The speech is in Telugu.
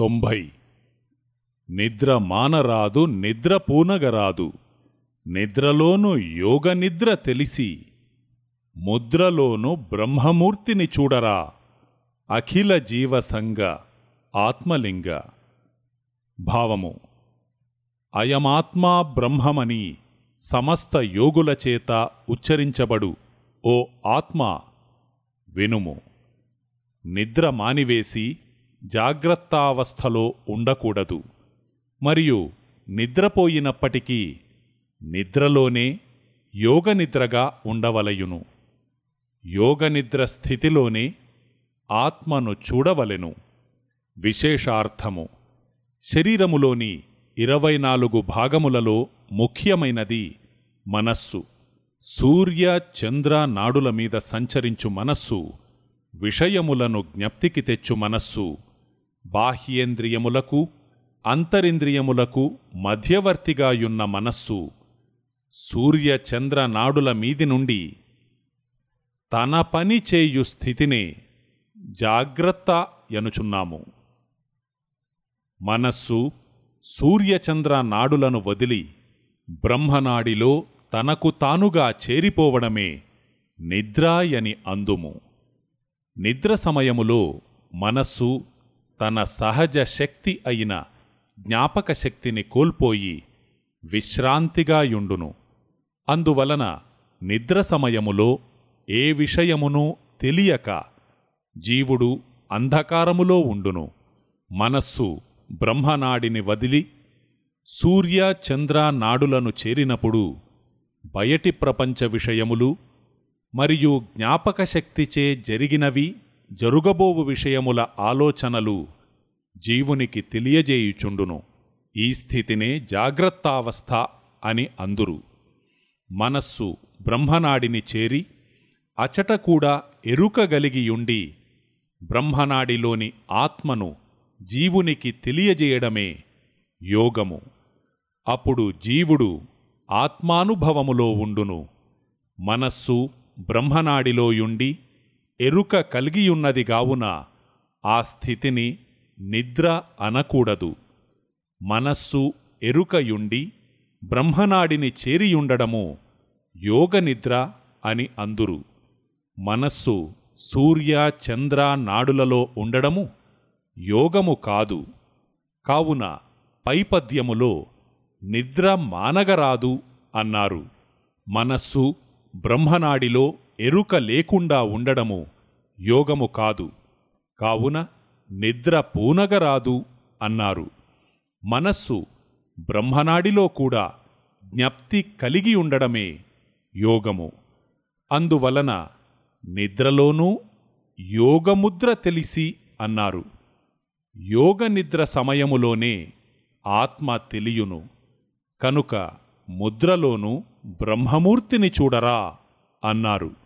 తొంభై. నిద్ర మానరాదు నిద్ర పూనగరాదు. నిద్రలోను యోగ నిద్ర తెలిసి ముద్రలోను బ్రహ్మమూర్తిని చూడరా. అఖిల జీవసంగ ఆత్మలింగ. భావము అయమాత్మా బ్రహ్మమని సమస్త యోగుల చేత ఉచ్చరించబడు ఓ ఆత్మ. వినుము నిద్ర మానివేసి జాగ్రత్తావస్థలో ఉండకూడదు. మరియు నిద్రపోయినప్పటికీ నిద్రలోనే యోగనిద్రగా ఉండవలయును యోగనిద్ర స్థితిలోనే ఆత్మను చూడవలెను. విశేషార్థము. శరీరములోని ఇరవై నాలుగు భాగములలో ముఖ్యమైనది మనస్సు. సూర్య చంద్ర నాడుల మీద సంచరించు మనస్సు. విషయములను జ్ఞప్తికి తెచ్చు మనస్సు. బాహ్యేంద్రియములకు అంతరింద్రియములకు మధ్యవర్తిగాయున్న మనస్సు సూర్య చంద్ర నాడుల మీది నుండి తన పని చేయు స్థితినే జాగ్రత్త ఎనుచున్నాము. మనస్సు సూర్యచంద్ర నాడులను వదిలి బ్రహ్మనాడిలో తనకు తానుగా చేరిపోవడమే నిద్రాయని అందుము. నిద్ర సమయములో మనస్సు తన సహజ శక్తి అయిన జ్ఞాపక శక్తిని కోల్పోయి విశ్రాంతిగా యుండును. అందువలన నిద్ర సమయములో ఏ విషయమునూ తెలియక జీవుడు అంధకారములో ఉండును. మనస్సు బ్రహ్మనాడిని వదిలి సూర్య చంద్ర నాడులను చేరినప్పుడు బయటి ప్రపంచ విషయములు మరియు జ్ఞాపక శక్తిచే జరిగినవి జరుగబోవు విషయముల ఆలోచనలు జీవునికి తెలియజేయుచుండును. ఈ స్థితినే జాగ్రత్తావస్థ అని అందురు. మనస్సు బ్రహ్మనాడిని చేరి అచట కూడా ఎరుకగలిగియుండి బ్రహ్మనాడిలోని ఆత్మను జీవునికి తెలియజేయడమే యోగము. అప్పుడు జీవుడు ఆత్మానుభవములో ఉండును. మనస్సు బ్రహ్మనాడిలోయుండి ఎరుక కలిగియున్నది గావున ఆ స్థితిని నిద్ర అనకూడదు. మనస్సు ఎరుకయుండి బ్రహ్మనాడిని చేరియుండడము యోగనిద్ర అని అందురు. మనస్సు సూర్య చంద్ర నాడులలో ఉండడము యోగము కాదు. కావున పైపద్యములో నిద్ర మానగరాదు అన్నారు. మనస్సు బ్రహ్మనాడిలో ఎరుక లేకుండా ఉండడము యోగము కాదు. కావున నిద్ర పూనగరాదు అన్నారు. మనస్సు బ్రహ్మనాడిలో కూడా జ్ఞప్తి కలిగి ఉండడమే యోగము. అందువలన నిద్రలోనూ యోగముద్ర తెలిసి అన్నారు. యోగ నిద్ర సమయములోనే ఆత్మ తెలియును. కనుక ముద్రలోనూ బ్రహ్మమూర్తిని చూడరా అన్నారు.